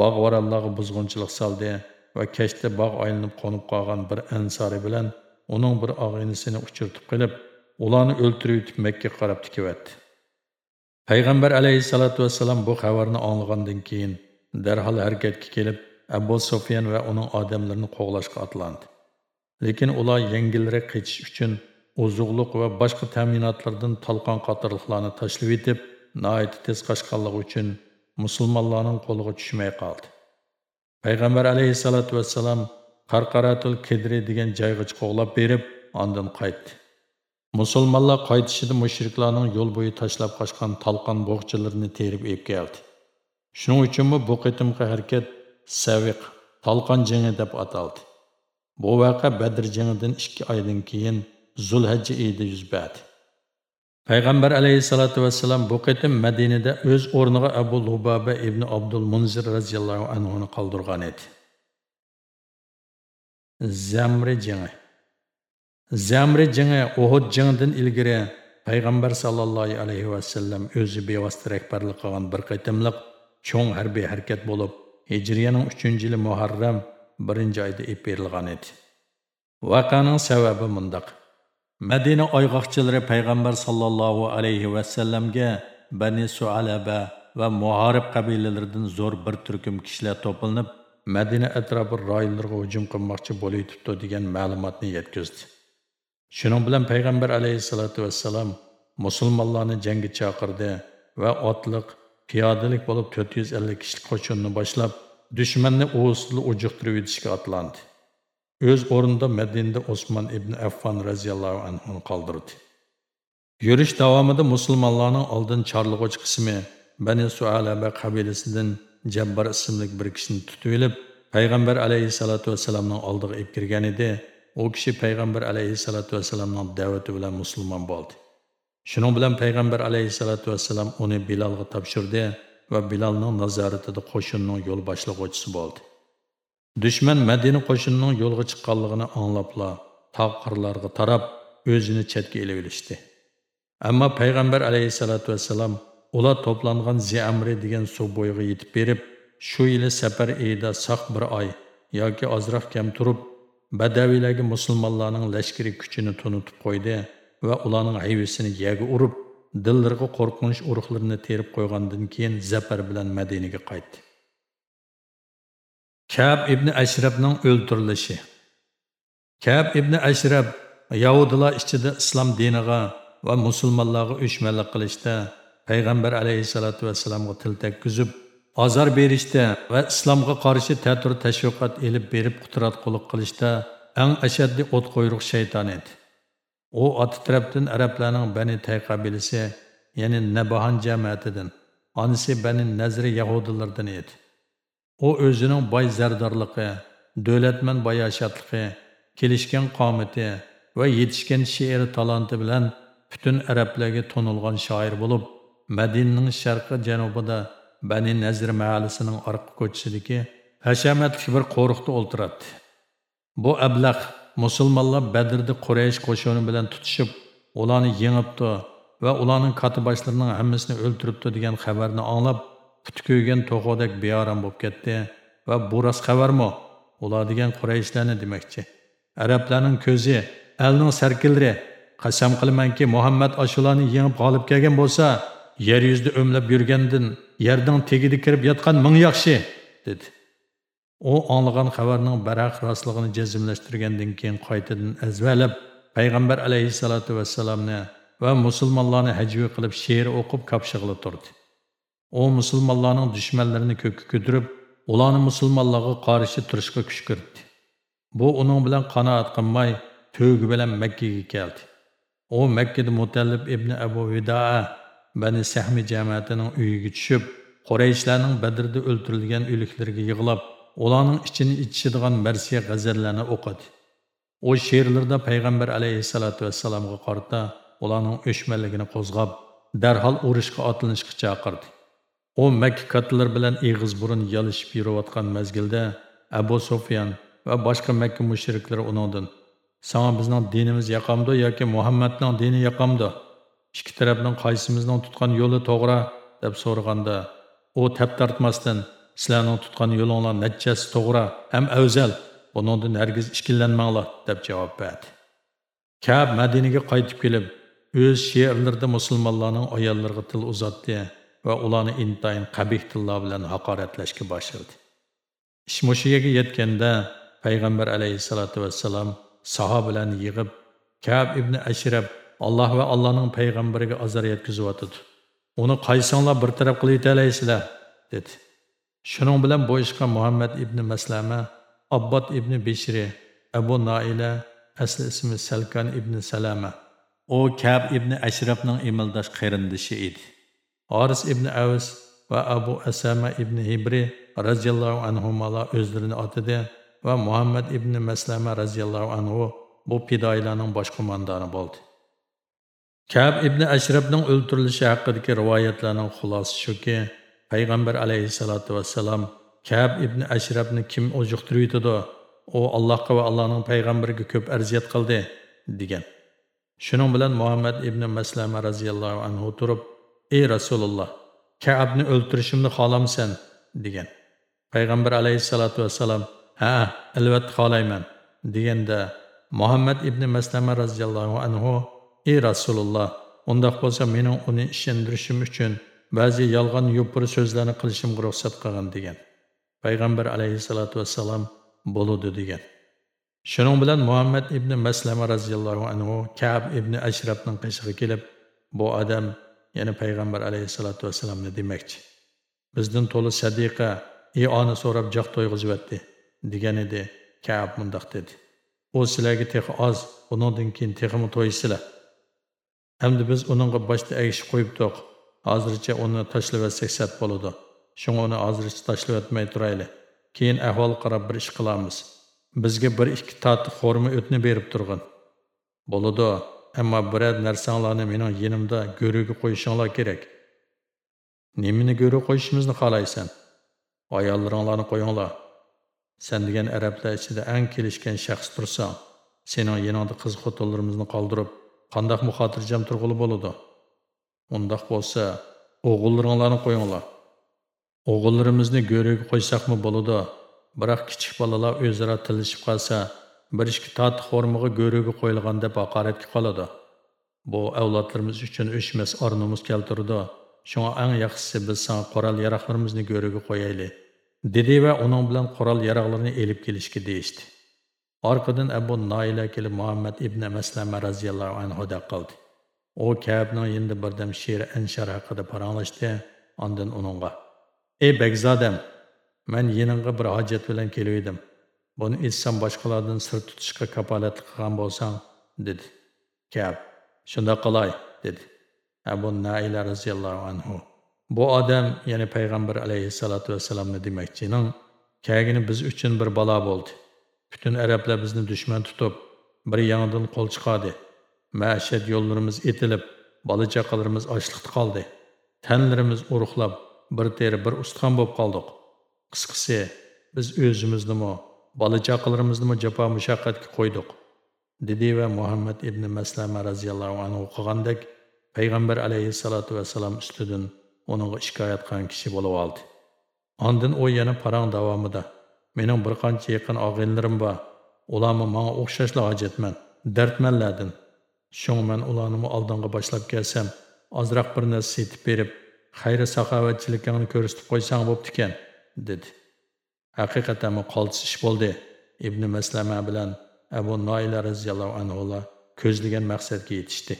bog' varallarga buzg'unchilik soldi va kechda bog' aylanib qo'nib qolgan bir ansori bilan uning bir og'inisini uchirtib qilib ularni o'ltirib makka qarab tikivatdi payg'ambar alayhissalotu vassalam bu xabarni anglagandan keyin darhol harakatga kelib abu sufyan va uning odamlarini qo'g'lashga otlandi lekin ular yengilroq qochish uchun ozuqluq va boshqa ta'minotlardan talqon qatorliqlarni tashlab etib noiti tez qochganligi uchun musulmonlarning qo'liga tushmay qoldi. Payg'ambar alayhissalotu vassalam qarqaratul kedri degan joyga qo'g'lab berib ondan qaytdi. Musulmonlar qaytishida mushriklarning yo'l bo'yi tashlab qochgan talqon bo'g'chilarini terib ep keldi. Shuning uchunmi bu qitimqi harakat saviq talqon jangi deb ataldi. Bu voqea badr jangidan ikki oydan keyin zulhajji iyida yuz berdi payg'ambar alayhissalotu vassalam bu qitim madinada o'z o'rniga abu lubaba ibn abdul munzir roziyallohu anhuni qoldirgan edi. Zamri jangi. Zamri jangi uhud jangidan ilgari payg'ambar sallallohu alayhi vasallam o'zi bevosita rahbarlik qilgan bir qitimliq cho'ng harbiy harakat bo'lib hijriyaning uchinchi yili muharram birinchi oyda ep berilgan edi. Vaqaning sababi mundoq. Madina oygoqchilari payg'ambar sallallohu alayhi vasallamga Bani Sualaba va muharib qabilalaridan zo'r bir turkum kishilar to'planib, Madina atrofi rayonlarga hujum qilmoqchi bo'layotibdi degan ma'lumotni yetkazdi. Shuning bilan payg'ambar alayhisolatu vassalam musulmonlarni jangga chaqirdi va otliq, piyodalik bo'lib 450 kishilik qo'shinni boshlab, dushmanni o'sli ujuqtirib yetishga otlandi. O'z o'rnida Madinada Osmon ibn Affon radhiyallohu anhu qoldirdi. Yurish davomida musulmonlarning oldin chorlig'uchi qismi Bani Sualaba qabilasidan Jabbar ismli bir kishini tutib olib, payg'ambar alayhisolatu vasallamning oldiga olib kirgan edi. U kishi payg'ambar alayhisolatu vasallamning da'vati bilan musulmon bo'ldi. Shuning bilan payg'ambar alayhisolatu vasallam uni Bilalga topshirdi va Bilalning nazoratida qo'shinning yo'l boshlig'uvchisi bo'ldi. Düşmən Mədini qo'shinining yo'lga chiqqanligini anglabla tog' qirlarga tarab o'zini çətkə elə bilişdi. Ammo payg'ambar əleyhissalatu vesselam ular to'plangan Ziamri degan suv bo'yiga yetib berib, shu yili safar eyida saq bir oy yoki ozroq kam turib, badaviylarga musulmonlarning lashkari kuchini tunutub qo'ydi va ularning hayvisini yaga urib, dillariga qo'rqinch urug'larini terib qo'ygandan keyin zafar bilan Madinaga qaytdi. Kab ibn Ashrabning o'ltirilishi. Kab ibn Ashrab Yahudilar ichida islom diniga va musulmonlarga o'shmanlik qilishda payg'ambar alayhissalotu vassalomga til tekkizib, azor berishda va islomga qarshi tatur tashviqot elib berib qudrat quliq qilishda eng ashaddiy o't qo'yruq shayton edi. U oti tarafdan arablarning Bani Tay qabilasi, ya'ni Nabahan jamiyatidan, onasi Bani Nazri yahudilardan edi. U o'zining boy zardorligi, davlatman bayoshatligi, kelishgan qomati va yetishgan she'r talanti bilan butun arablarga to'nilgan shoir bo'lib, Madinaning sharqi janubida Bani Nazr mahallasining orqa ko'chasidagi hashamatli bir qo'riqda o'ltiradi. Bu ablaq musulmonlar Badrda Quraysh qo'shini bilan tutishib, ularni yengibdi va ularning katiboshlarining hammasini o'ltiribdi degan xabarni anglab, puti ko'ygan to'g'odek beorom bo'lib ketdi va bu rost xabarmi? Ular degan qurayishlarni demoqchi. Arablarning ko'zi, alning sarkillari qasam qilamanki, Muhammad ashularni yengib g'olib kelgan bo'lsa, yer yuzida o'mlab yurgandan yerning tegida kirib yotgan ming yaxshi, dedi. U anglagan xabarning baraq rostligini jazmlashtirgandan keyin qaytadan azvalab payg'ambar alayhissalotu vassalomni va musulmonlarni hajvi qilib she'r o'qib kapshig'ili turdi. O musulmonlarning dushmanlarini ko'kka ko'tarib, ularni musulmonlarga qarshi turishga kuch kiritdi. Bu uning bilan qanoat qilmay, to'gi bilan Makkaga keldi. U Makkada Mutallib ibn Abu Vidaa Bani Sahmi jamiyatining uyiga tushib, Qurayshlarning Badrda o'ldirilgan o'liklarga yig'lab, ularning ichini ichishadigan marsiya g'azallarni o'qidi. O she'rlarda payg'ambar alayhissalatu vassalamga qarata ularning o'shmanligini qo'zg'ab, darhol urushga otlanishga chaqirdi. U Makka kattalar bilan eg'iz burun yalishib yurayotgan mezgilda Abu Sufyan va boshqa Makka mushriklari uningdan "Sana bizning dinimiz yoqamdi yoki Muhammadning dini yoqamdi?" ikki tarafning qaysimizning tutgan yo'li to'g'ri deb so'raganda u tap tortmasdan sizlarning tutgan yo'linglar natijasi to'g'ri ham afzal buningdan hargiz ishkillanmanglar deb javob berdi. Kab madinaga qaytib kelib o'z she'rlarida musulmonlarning ayollariga til uzatdi. Va ularni intayin qabih tillar bilan haqoratlashga boshladi ish mushiyaga yetganda payg'ambar alayhissalotu vassalam sahobalarni yig'ib kab ibn ashrab alloh va Allohning payg'ambariga azor yetkazayotdi. Uni qaysinglar bir taraf qilib yetalaysizlar, dedi. Shuning bilan bu ishga Muhammad ibn Maslama, Abbod ibn Bishri, Abu noila asli ismi Salkan ibn Salama, u Kab ibn ashrabning imildosh qarindishi edi. Haris ibn Avs va Abu Asama ibn Hibri radhiyallohu anhumalar o'zlarini otidi va Muhammad ibn Maslama radhiyallohu anhu bu fidoilarning bosh qo'mondoni bo'ldi. Kab ibn Ashrabning o'ldirilishi haqidagi rivoyatlarning xulosasi shuki, payg'ambar alayhissalatu vassalam Kab ibn Ashrabni kim ojuqtirib? U Allohga va Allohning payg'ambariga ko'p arziyat qildi degan. Shuning bilan Muhammad ibn Maslama radhiyallohu anhu turib, "Ey Rasululloh, Kabni o'ldirishimni xohlamsan?" degan. Payg'ambar alayhissalotu vassalam, "Ha, albatta xohlayman" deganda Muhammad ibn Maslama radhiyallohu anhu ey rasululloh undoq bo'lsa mening uni ishontirishim uchun ba'zi yolg'on yupur so'zlarni qilishimga ruxsat qilgin degan payg'ambar alayhissalotu vassalam bo'ludi degan shuning bilan muhammad ibn maslama roziyallohu anhu kab ibn ashrafning qishig'i kelib bu odam ya'ni payg'ambar alayhissalotu vassalomni demakchi. Bizdan to'li sadiqa ey oni so'rab jag' to'yg'izvatdi degan edi kab mundoq dedi. U sizlarga texi oz unindan keyin teximi to'ysizlar. Hamda biz uningga boshda ayish qo'yibdiq. Hozircha uni tashlavatsak sat bo'ladi. Shunga uni hozircha yotmay turayli keyin ahvol qarab bir ish qilamiz. Bizga bir ikki tat xo'rma o'tni berib turg'in. Bo'ladi. Ammo biror narsanglarni meni yenimda go'riga qo'yishinglar kerak. Nimani go'ri qo'yishimizni xohlaysan? Ayollaringlarni qo'yinglar. Sen degan arablar ichida eng kelishgan shaxs tursang, sening yoningda qiz xotinlarimizni qoldirib, qandoq muxotirjam turg'ili bo'ladi? undoq bo'lsa, o'g'illaringlarni qo'yinglar. O'g'illarimizni go'riga qo'ysakmi bo'ladi? Biroq kichik bolalar o'zaro tilishib qolsa, bir ishki tat xormig'i go'riga qo'yilgan deb haqoratga qoladi. Bu avlodlarimiz uchun o'chmas ornumuz keltirdi. Shunga eng yaxshisi biz sana qurol yaroqlarimizni go'riga qo'yaylik. dedi va uning bilan qurol yaroqlarni elib kelishga deyishdi. Orqadan Abu noila kelib Muhammad ibn Maslama radhiyallohu anhu da qildi. U Ka'bning endi birdam she'r anshar haqida paranglashdi, ondan uningga: "Ey bagzodam men yeningga bir hojat bilan keldim. Buni etsam boshqalardan sir tutishga kapolatlik qilgan bo'lsang" dedi. Ka'b: "Shunda qilay" dedi. Abu Naila radhiyallohu anhu Bu odam, ya'ni payg'ambar alayhissalatu vassalamni demakchining, kagini biz uchun bir balo bo'ldi. Butun arablar bizni dushman tutib, bir yangidan qo'l chiqadi. maishat yo'llarimiz etilib, bola chaqalarimiz ochliqda qoldi. Tanlarimiz uruqlab, bir teri bir ustxon bo'lib qoldik. Qisqasi, biz o'zimizni bola chaqalarimizni jafo mushaqqatga qo'ydik. dedi va Muhammad ibn Maslama roziyallohu anhu qilgandek payg'ambar alayhissalotu vassalam ustidan uningga shikoyat qilgan kishi bo'lib oldi Ondan u yana parang davomida mening bir qancha yaqin og'inlarim bor ularni manga o'xshashla hojatman dardmanladin shunga man ularni oldinga boshlab kelsam ozroq bir narsa setib berib xayri saxovatchiligingni ko'rsatib qo'ysang bo'ptikan dedi haqiqatan qoltis ish bo'ldi. Ibn maslama bilan abu noila roziyallohu anhular ko'zlagan maqsadga yetishdi.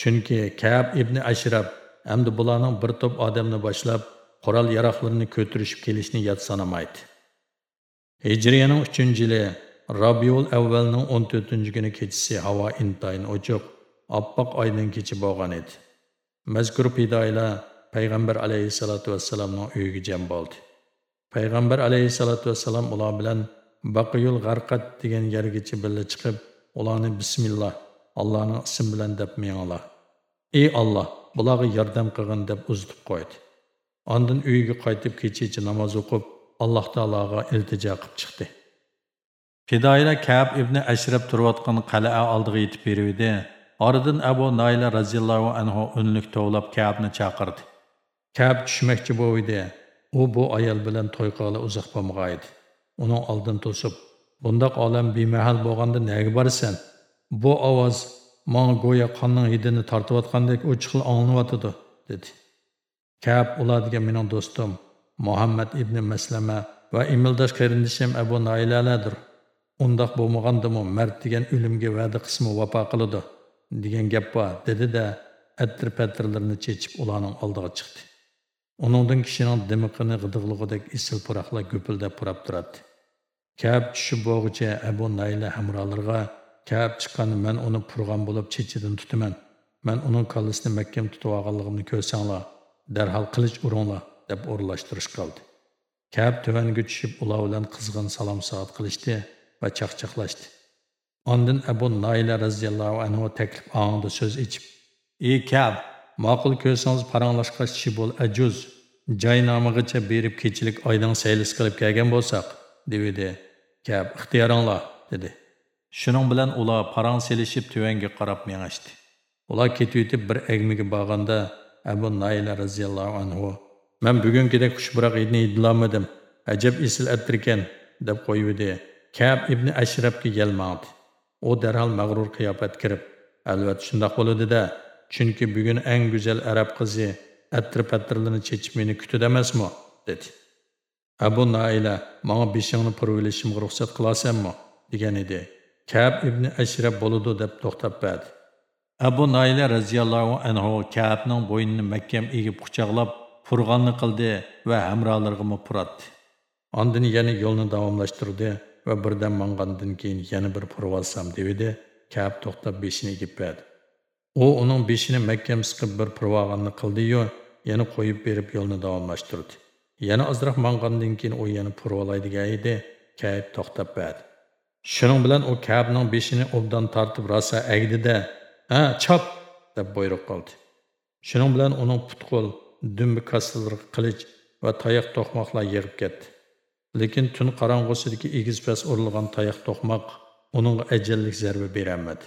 Chunki kab ibn ashrab hamda bularning bir to'p odamni boshlab qurol yaroqlarini ko'tirishib kelishni yod sanamaydi. Hijriyaning uchinchi yili robiul avvalning o'n to'rtinchi kuni kechasi havo intayin ochiq oppoq oyning kechi bo'lgan edi. Mazkur pidoylar payg'ambar alayhissalotu vassalomning uyiga jam bo'ldi. Payg'ambar alayhissalotu vassalam ular bilan baqiyul g'arqat degan yergacha birga chiqib ularni bismillah allohning ismi bilan deb menglar ey olloh bularga yordam qilgin deb uzitib qo'ydi. Ondan uyiga qaytib kechacha namoz o'qib alloh taologa iltijo qilib chiqdi. Fidoila kab ibn ashrab turayotgan qal'a oldiga yetib berdi oradan abu noyla roziyallohu anhu unlik tovlab kabni chaqirdi. Kab tushmoqchi bo'ldi u bu ayol bilan to'y qili uzoq bo'lmag'aydi. Uning oldin to'sib bundoq olam bemahal bo'lganda nega borsan bu ovoz Маңа go'yo qonning hidini tortayotgandek ochiqli anglanayotidi dedi. Kab ular mening do'stim muhammad ibn maslama va imildosh qarindishim abu noilaladir undoq bo'lmagandimi mard degan o'limga va'da qismi vafo qiladi degan gap bor dedi-da attir patirlarni chechib ularning oldiga chiqdi. Onundan kishining dimiqini g'idig'lig'idek isil puraqlar go'pildab purab turadi kab tushib bo'g'icha abu nayla hamrolarga Kab chiqqan men uni purg'an bo'lib chechidan tutaman. Men uning kallasini mahkam tutib olganligimni ko'rsanglar, darhol qilich uringlar deb o'rlashtirish qildi. Kab tuvanga ula ular bilan qizg'in salom soat qilishdi va chaqchaqlashdi. Ondan Abu Nayla radhiyallohu anhu taklif ongida so'z ichib, "Ey Kab, ma'qul ko'rsangiz paranglashqa kishi bo'l ajuz, joy nomigacha berib kechilik oydan saylis qilib kelgan bo'lsak" dedi. kap ixtiyoringlar dedi. shuning bilan ular parang selishib tuvanga qarab mengashdi. Ular ketib bir egmiga borganda Abu Nayla radhiyallohu anhu "Men bugungidek xushbiroq idni idlamadim. Ajab esil attirkan" deb qo'yuvdi Kab ibn Ashrabga kelmadi. U darhol mag'rur qiyofat kirib, "Albatta shundoq bo'ladi-da, chunki bugun eng go'zal arab qizi attir pattirlarni chechib meni kutdi emasmi?" dedi. Abu naila manga beshingni purvilishimga ruxsat qilasanmi?" degan edi. Kab ibn Ashrab bo'ludi deb to'xtab berdi. Abu naila roziyallohu anhu Kabning bo'ynini mahkam egib quchoqlab, furg'onni qildi va hamrolarga puratdi. ondin yana yo'lni davomlashtirdi va birdan mangandan keyin yana bir purvolsam devdi Kab to'xtab beshini egib berdi. U uning beshini mahkam siqib bir purvag'anni qildi-yu, yana qo'yib berib yo'lni davomlashtirdi. Yana ozroq mangandan keyin u yana purvalaydigan edi. Kab to'xtab berdi. Shuning bilan u Kabning beshini obdan tortib rosa agdida, "Ha, chop!" deb buyruq qildi. Shuning bilan uning putqo'l dumbi kassalari qilich va tayoq to'qmoqlar yig'ib ketdi. lekin tun qorong'usidagi egiz pas urilgan tayoq to'qmoq uningga ajallik zarba berolmadi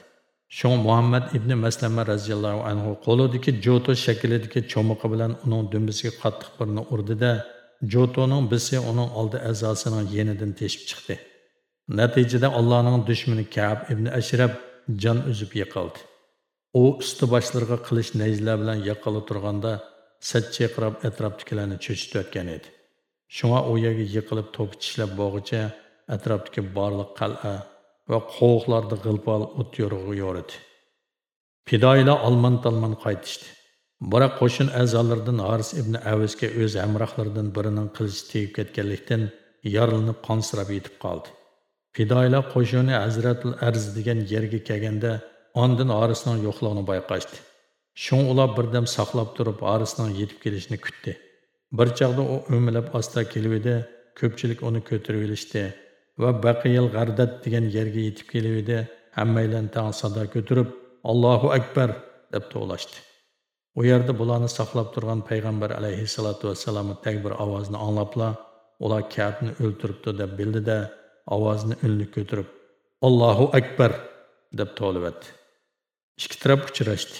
Шоң Muhammad ибн Маслама radhiyallohu anhu qo'lidagi жото shaklidagi cho'miqi билан унинг думбасига қаттиқ birni urdi-da, jotoning bisi олди oldi a'zosining yenidan teshib chiqdi. Natijada Allohning dushmani Ka'b ibn Ashrab jon uzib yiqildi. U usti boshlariga qilish najlar bilan yaqili turganda satchiqrab atrofdagilarni cho'chitayotgan edi. Shunga u yerga yiqilib to'pi tishlab bo'g'icha atrofdagi barliq qal'a va qovoqlarda g'ilpol o't yorug'i yo'ridi. Fidoilar alman-talman qaytishdi. Biroq qo'shin a'zolaridan Haris ibn Avizga o'z hamrohlaridan birining qilichi tegib ketganlikdan yorilinib qonsirab yetib qoldi. Fidoilar qo'shini Hazratul Arz degan yerga kelganda ondan Harisning yo'qligini bayqashdi. Shun ular birdam saqlab turib Harisning yetib kelishini kutdi. Bir chaqda u o'milib asta kelib edi, ko'pchilik uni ko'tarib olishdi. Va baqiyil g'ardat degan yerga yetib kelib edi hammaylan tang sado ko'tarib allohu akbar deb to'lashdi. U yerda bularni saqlab turgan payg'ambar alayhissalotu vassalomni takbir ovozini anglabla ular kabni o'ltiribdi deb bildida ovozni unli ko'tarib allohu akbar deb to'libatdi ikki taraf uchrashdi.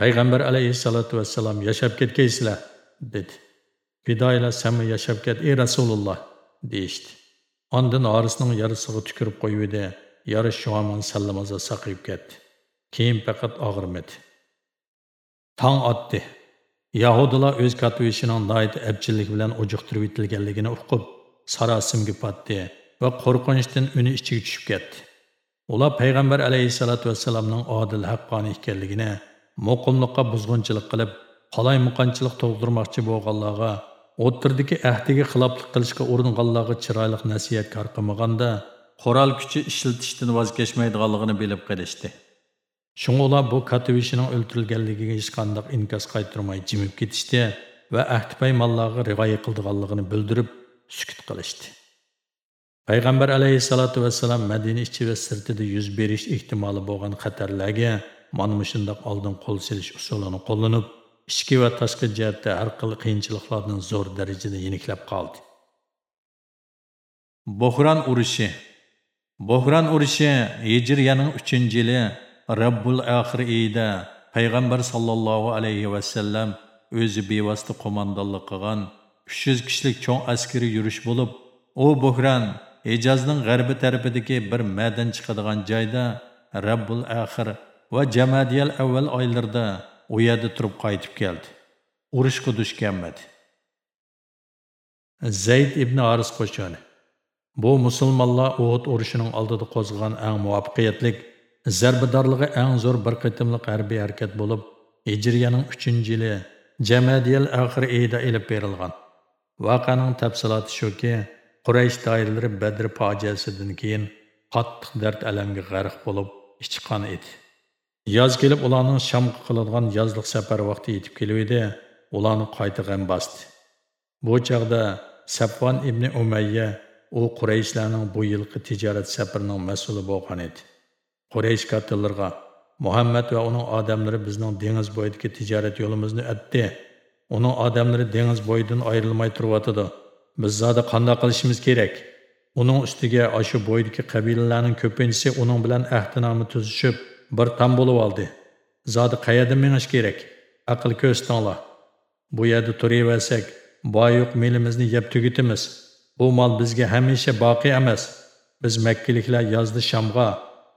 Payg'ambar alayhissalotu vassalom yashab ketgaysizlar dedi. Fidoyla sami yashab ket ey rasululloh deyishdi. Ondan orisning yarisiga tükürüp qo'yibdi. Yarish shuaman sallamaza saqib ketdi. Keyin faqat og'irmadi. Tong otdi. Yahudilar o'z katvishining noit abchillik bilan ojuqtirib etilganligini uqib, sarosimga patdi va qo'rqinchdan uni ichiga tushib ketdi. Ular payg'ambar alayhisolatu vassalamning adil haqqoni ekanligini, muqimlikqa buzg'unchilik qilib, qalay muqanchilik tug'dirmoqchi bo'lganlarga o'ttirdiki ahdiga xiloflik qilishga uringanlarga chiroyli nasihat kor qilmaganda qurol kuchi ishlatishdan voz kechmaydiganligini bilib qilishdi. Shunga ular bu katovishining o'ltirilganligiga hech qanday inkos qaytirmay jimib ketishdi va ahdi paymonlarga rioya qildiganligini bildirib sukut qilishdi. Payg'ambar alayhissalotu vassalam madina ichi va sirtida yuz berish ehtimoli bo'lgan xatarlarga mana shundoq oldin qo'l silish usulini qo'llanib ichki va tashqi jihatda har xil qiyinchiliklardan zo'r darajada yeniklab qoldi. Buhron urushi. Buhron urushi hijriyaning uchinchi yili rabbul axir iyida payg'ambar sollallohu alayhi vasallam o'zi bevosita qo'mondonlik qilgan uch yuz kishilik cho'ng askariy yurish bo'lib u buhron hijozning g'arbi tarafidagi bir madan chiqadigan joyda rabbul axir va jamadiyal avval oylarida u yerda turib qaytib keldi. Urushga duch kelmadi zayd ibn aris qo'shoni. Bu musulmonlar uhud urushining oldida qo'zg'agan eng muvaffaqiyatlik zarbadorligi eng zo'r bir qitimliq harbiy harakat bo'lib hijriyaning uchinchi yili jamadiyal axir eyda ilib berilgan. Voqeaning tafsiloti shuki quraysh doiralari badr fojiasidan keyin qattiq dard alamga g'arq bo'lib ichqan edi. Yoz kelib ularning shamga qiladigan yozliq safar vaqti yetib kelib edi ularni qayta g'am bosdi. Bu chaqda safvon ibn umayya u qurayshlarning bu yilgi tijorat safarining mas'uli bo'lgan edi. Quraysh kattalarga muhammad va uning odamlari bizning dengiz bo'yidagi tijorat yo'limizni atdi uning odamlari dengiz bo'yidan ayrilmay turibdi. biz zoda qanday qilishimiz kerak? Uning ustiga shu bo'yidagi qabilalarning ko'pinchisi uning bilan ahdnoma tuzishib bir tam bo'lib oldi. Zodi qayerda menish kerak? Aql ko'z tingla bu yerda turaversak boyuq milimizni yeb tugitimiz bu mol bizga hamisha boqi emas. Biz makkaliklar yozda shamg'a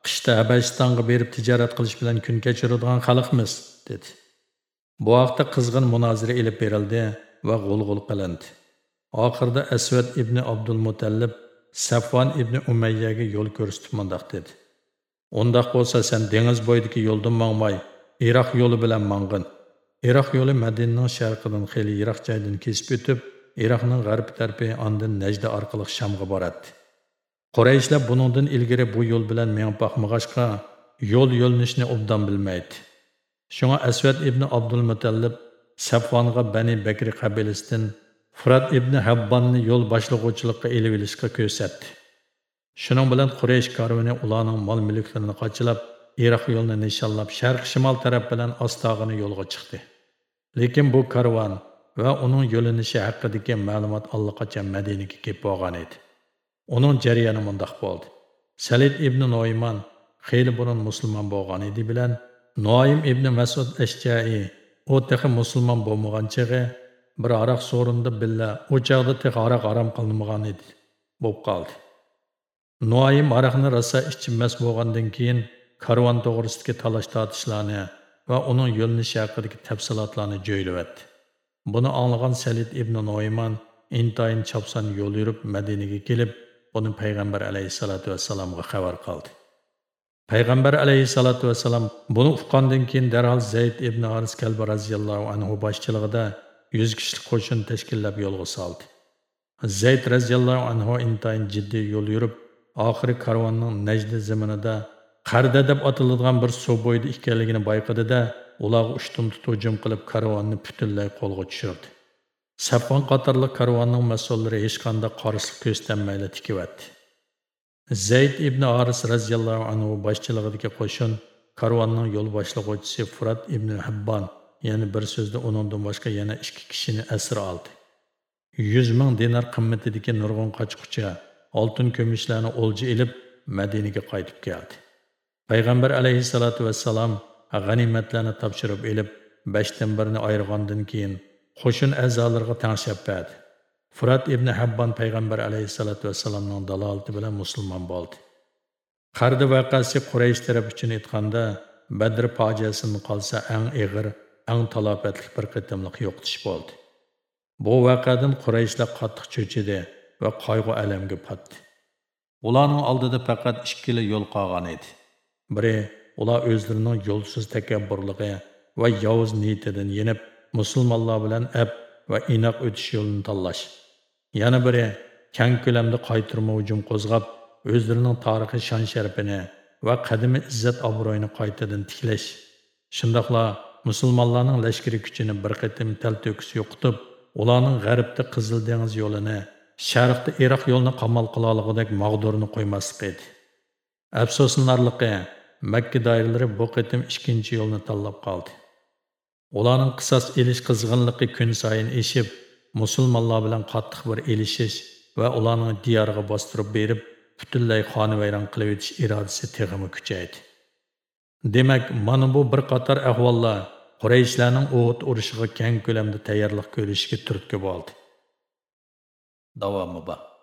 qishda habashistonga berib tijorat qilish bilan kun kechiradigan xalqmiz dedi. Bu haqda qizg'in munozara ilib berildi va g'ulg'ul qilindi. Oxirida asvad ibn abdulmutallib safvon ibn umayyaga yo'l ko'rsatib mundoq dedi. Ondaq bolsa sen dengiz boydiki yo'ldan mangmay, Iroq yo'li bilan mang'in. Iroq yo'li Madinaning sharqidan xeyli yiroq joydan kesib o'tib, Iroqning g'arb tarafi ondan Najda orqali Shamga boradi. Qurayshlar buningdan ilgari bu yo'l bilan mengib boqmag'achqa yo'l yo'linishni obdan bilmaydi. Shunga Asvad ibn Abdul Mutallib Safvonga Bani Bakri qabilasidan Furat ibn Habbonni yo'l boshlig'uvchilikqa elib olishga ko'rsatdi. Olishga ko'rsatdi. Shuning bilan Quraysh karvoni ularning mol-mulklarini qochilab, Iroq yo'lini nishonlab, sharq-shimol taraf bilan ostog'ini yo'lga chiqdi. Lekin bu karvon va uning yo'linishi haqidagi ma'lumot allaqachon Madinaga kelib bo'lgan edi. Uning jarayoni mundaq bo'ldi. Salid ibn Noyman xeyli burun musulmon bo'lgan edi bilan Noyim ibn Masud Ashjai u texi musulmon bo'lmagan chig'i bir aroq so'rindi billa u chog'da tex aroq harom qilinmagan edi bo'lib qoldi. Noim aroqni rosa ichimmas bo'lgandan keyin karvon to'g'risidagi talash tortishlarni va uning yo'linishi haqidagi tafsilotlarni jo'ylayapti. Buni anglagan Salid ibn Noyman intayin chopsan yo'l yurib Madinaga kelib, buni payg'ambar alayhissalatu vassalamga xabar qildi. Payg'ambar alayhissalatu vassalam buni uqqandan keyin darhol Zayd ibn Aris Kalbi radhiyallohu anhu boshchiligida 100 kishilik qo'shin tashkillab yo'lga soldi. Zayd radhiyallohu anhu intayin jiddiy yo'l yurib, oxiri karvonning Najd zaminida Qarda deb otiladigan bir suv bo'yida ekanligini bayqadida, ularga ushtum hujum qilib karvonni butunlay qo'lga tushirdi. Safon qatorli karvonning mas'ullari hech qanday qarshilik ko'zlanmayli tikivatdi. Zayd ibn oris radhiyallohu anhu boshchiligidagi qo'shin karvonning yo'l boshlovchisi Furat ibn Habban, ya'ni bir so'zda uningdan boshqa yana ikki kishini asir oldi. 100 ming dinar qimmatidagi nurg'un qochqucha oltin kumushlarni o'lja ilib Madinaga qaytib keldi. payg'ambar alayhissalotu vassalom g'animatlarni topshirib ilib beshdan birini ayirgandan keyin qo'shin a'zolariga tangshab berdi. Furat ibn habbon payg'ambar alayhissalotu vassalomning dalolati bilan musulmon bo'ldi. Qardi vaqasi quraysh taraf uchun aytganda badr fojiasidan qolsa eng ig'ir eng talofatli bir qitimliq yo'qotish bo'ldi. Bu vaqadan qurayshlar qattiq cho'chidi. Va qayg'u alamga patdi ularning oldida faqat ikkila yo'l qolgan edi Biri ular o'zlarining yo'lsiz takabburligi va yovuz niyatidan yenib, musulmonlar bilan ab va inoq o'tish yo'lini tanlash. Yana biri keng ko'lamda qaytirma hujum qo'zg'ab, o'zlarining tarixiy shon sharafini va qadimiy izzat obro'yini qaytadan tiklash. Shundoqla musulmonlarning lashkari kuchini bir qatim talto'kis yo'qotib, ularning g'arbda Qizil dengiz yo'lini, sharqda Iroq yo'lini qamal qilolig'idek mag'durni qo'ymaslik edi. Afsuslanarligi Makka doiralari bu qitim ikkinchi yo'lni tanlab qoldi. Ularning qisos elish qizg'inligi kun sayin eshib, musulmonlar bilan qattiq bir elishish va ularning diyoriga bostirib berib, butunlay xonavayron qilib o'tish irodasi teg'imi kuchaydi. Demak, mana bu bir qator ahvollar Qurayshlarning Uhud urushiga keng ko'lamda tayyorlik ko'rishga turtki bo'ldi. Davomi bor.